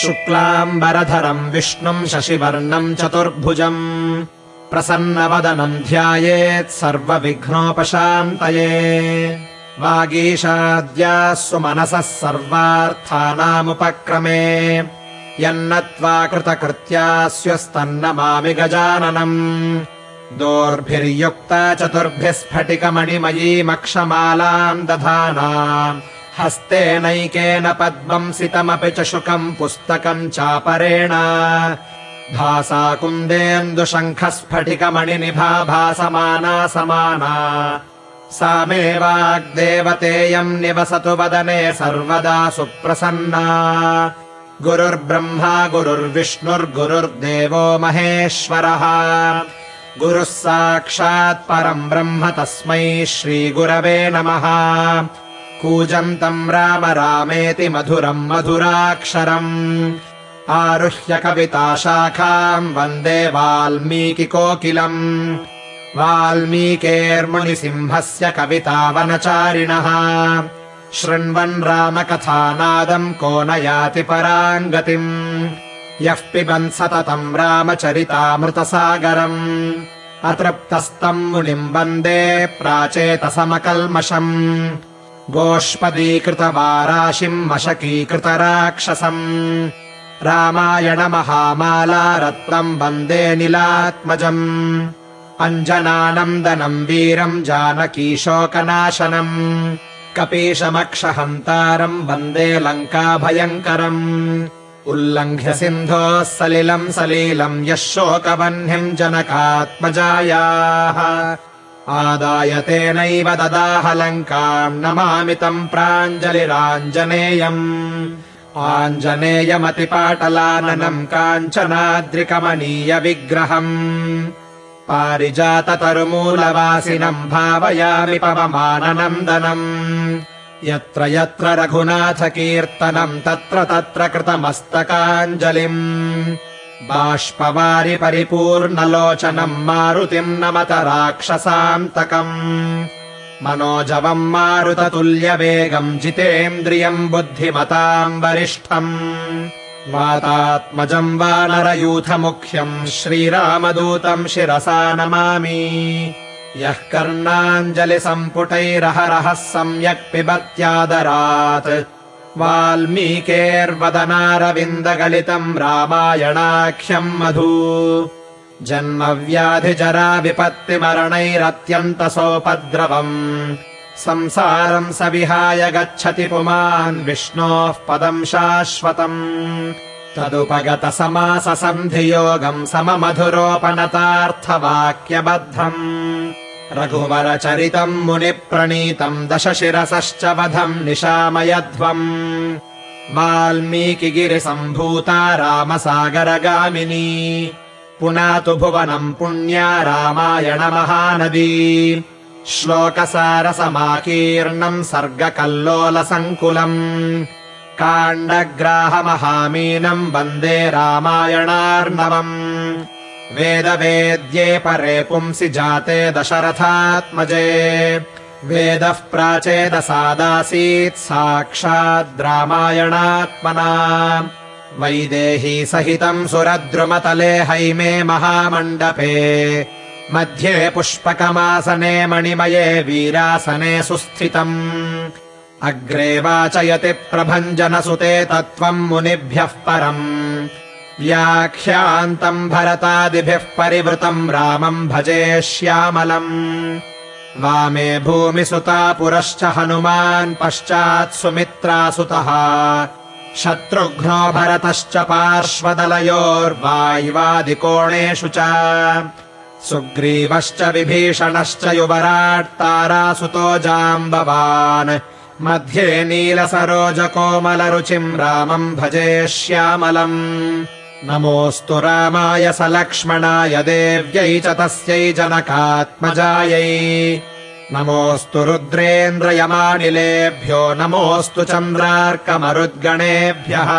शुक्लाम्बरधरम् विष्णुम् शशिवर्णम् चतुर्भुजम् प्रसन्नवदनम् ध्यायेत् सर्वविघ्नोपशान्तये। वागीशाद्याः सुमनसः सर्वार्थानामुपक्रमे। यन्नत्वा कृतकृत्या स्यस्तन्नमामि गजाननम् दोर्भिर्युक्ता चतुर्भिः स्फटिकमणिमयीमक्षमालाम् दधाना हस्तेनैकेन पद्मम् सितमपि च शुकम् पुस्तकम् चापरेण। भासा कुन्देन्दुशङ्खस्फटिकमणिनिभा भासमाना समाना। सा मे वाग्देवतेयम् निवसतु वदने सर्वदा सुप्रसन्ना। गुरुर्ब्रह्मा गुरुर्विष्णुर्गुरुर्देवो महेश्वरः। गुरुः साक्षात् परम् ब्रह्म तस्मै श्रीगुरवे नमः कूजन्तम् राम रामेति मधुरम् मधुराक्षरम्। आरुह्य कविताशाखाम् वन्दे वाल्मीकिकोकिलम् वाल्मीकेर्मुनिसिंहस्य कवितावनचारिणः शृण्वन् रामकथानादम् को न याति पराम् गतिम् यः पिबन् सततम् रामचरितामृतसागरम्। अतृप्तस्तम् मुनिम् वन्दे प्राचेतसमकल्मषम् गोष्पदीकृतवाराशिम् मशकीकृतराक्षसम् रामायणमहामाला रत्नम् वन्दे निलात्मजम्। अञ्जनानन्दनम् वीरम् जानकीशोकनाशनम् कपीशमक्षहन्तारम् वन्दे लङ्काभयङ्करम्। उल्लङ्घ्य सिन्धोः सलिलम् सलीलम् यः शोकवह्निम् जनकात्मजायाः आदाय तेनैव ददाह लङ्काम् प्राञ्जलिराञ्जनेयम्। आञ्जनेयमतिपाटलाननम् काञ्चनाद्रिकमनीयविग्रहम्। पारिजाततरुमूलवासिनम् भावयामि पवमाननन्दनम्। यत्र यत्र रघुनाथकीर्तनम् तत्र तत्र कृतमस्तकाञ्जलिम् बाष्पवारि परिपूर्णलोचनम् मारुतिम् नमत राक्षसान्तकम्। मनोजवम् मारुततुल्यवेगम् जितेन्द्रियम् बुद्धिमताम् वरिष्ठम्। वातात्मजम् वानरयूथमुख्यम् श्रीरामदूतम् शिरसा नमामि। यः कर्णाञ्जलिसम्पुटैरहरः सम्यक् पिबत्यादरात् वाल्मीकेर्वदनारविन्दगलितम् रामायणाख्यम् मधु। जन्मव्याधिजरा विपत्तिमरणैरत्यन्तसोपद्रवम् संसारम् स विहाय गच्छति पुमान् विष्णोः पदम् शाश्वतम्। तदुपगतसमाससन्धियोगम् सममधुरोपनतार्थवाक्यबद्धम् रघुवरचरितम् मुनिप्रणीतम् दशशिरसश्च वधम् निशामयध्वम् वाल्मीकिगिरिसम्भूता रामसागरगामिनी पुनातु भुवनम् पुण्या रामायणमहानदी श्लोकसारसमाकीर्णम् सर्गकल्लोलसङ्कुलम् काण्डग्राहमहामीनम् वन्दे रामायणार्णवम् वेदवेद्ये परे पुंसि जाते दशरथात्मजे। वेदः प्राचेदसादासीत् साक्षाद्रामायणात्मना वैदेही सहितम् सुरद्रुमतले हैमे महामण्डपे। मध्ये पुष्पकमासने मणिमये वीरासने सुस्थितम्। अग्रे वाचयति प्रभञ्जनसुते तत्त्वम् मुनिभ्यः परम् व्याख्यान्तम् भरतादिभिः परिवृतम् रामम् भजे श्यामलम्। वामे भूमिसुता पुरश्च हनुमान् पश्चात् सुमित्रासुतः। शत्रुघ्नो भरतश्च पार्श्वदलयोर्वाय्वादिकोणेषु च। सुग्रीवश्च विभीषणश्च युवराट् तारासुतो जाम्बवान्। मध्ये नीलसरोजकोमलरुचिम् रामम् भजे श्यामलम् नमोऽस्तु रामाय सलक्ष्मणाय देव्यै च तस्यै जनकात्मजायै। नमोऽस्तु रुद्रेन्द्रयमानिलेभ्यो नमोऽस्तु चन्द्रार्कमरुद्गणेभ्यः